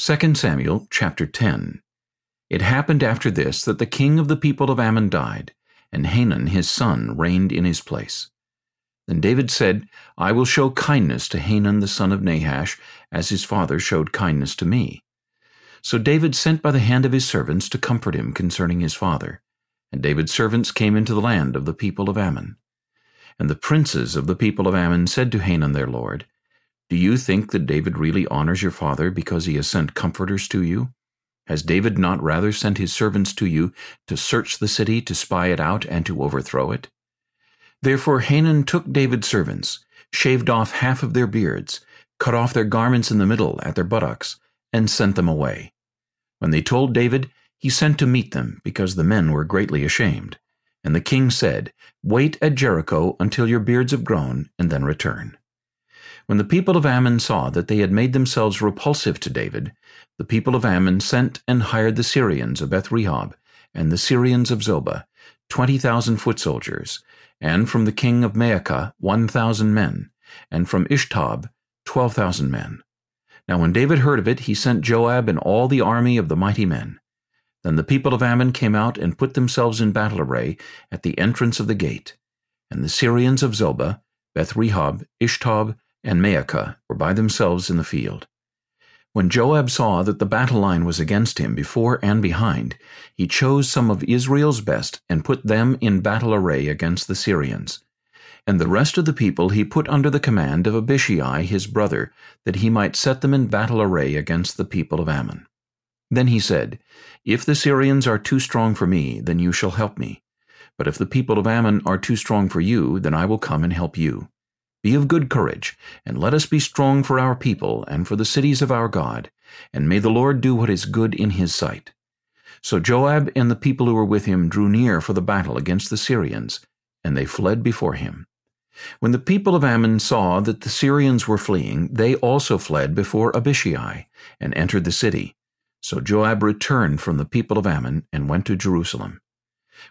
2 Samuel chapter 10 It happened after this that the king of the people of Ammon died, and Hanun his son reigned in his place. Then David said, I will show kindness to Hanun the son of Nahash, as his father showed kindness to me. So David sent by the hand of his servants to comfort him concerning his father. And David's servants came into the land of the people of Ammon. And the princes of the people of Ammon said to Hanun their lord, do you think that David really honors your father because he has sent comforters to you? Has David not rather sent his servants to you to search the city, to spy it out, and to overthrow it? Therefore Hanun took David's servants, shaved off half of their beards, cut off their garments in the middle at their buttocks, and sent them away. When they told David, he sent to meet them, because the men were greatly ashamed. And the king said, Wait at Jericho until your beards have grown, and then return. When the people of Ammon saw that they had made themselves repulsive to David, the people of Ammon sent and hired the Syrians of Beth-rehob and the Syrians of Zobah, twenty thousand foot soldiers, and from the king of Maacah one thousand men, and from Ishtob twelve thousand men. Now when David heard of it, he sent Joab and all the army of the mighty men. Then the people of Ammon came out and put themselves in battle array at the entrance of the gate. And the Syrians of Zobah, Beth-rehob, Ishtob, and Maacah were by themselves in the field. When Joab saw that the battle line was against him before and behind, he chose some of Israel's best and put them in battle array against the Syrians. And the rest of the people he put under the command of Abishai his brother, that he might set them in battle array against the people of Ammon. Then he said, If the Syrians are too strong for me, then you shall help me. But if the people of Ammon are too strong for you, then I will come and help you. Be of good courage, and let us be strong for our people and for the cities of our God, and may the Lord do what is good in his sight. So Joab and the people who were with him drew near for the battle against the Syrians, and they fled before him. When the people of Ammon saw that the Syrians were fleeing, they also fled before Abishai, and entered the city. So Joab returned from the people of Ammon and went to Jerusalem.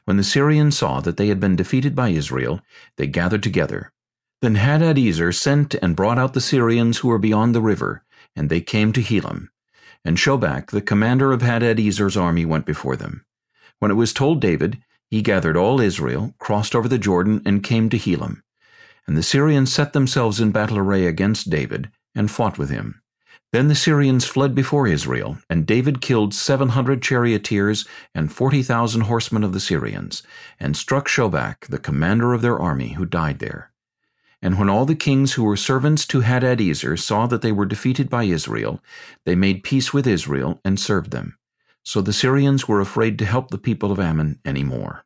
When the Syrians saw that they had been defeated by Israel, they gathered together, then Hadadezer sent and brought out the Syrians who were beyond the river, and they came to Helam. And Shobach, the commander of Hadadezer's army, went before them. When it was told David, he gathered all Israel, crossed over the Jordan, and came to Helam. And the Syrians set themselves in battle array against David, and fought with him. Then the Syrians fled before Israel, and David killed seven hundred charioteers and forty thousand horsemen of the Syrians, and struck Shobach, the commander of their army, who died there. And when all the kings who were servants to Hadadezer saw that they were defeated by Israel, they made peace with Israel and served them. So the Syrians were afraid to help the people of Ammon any more.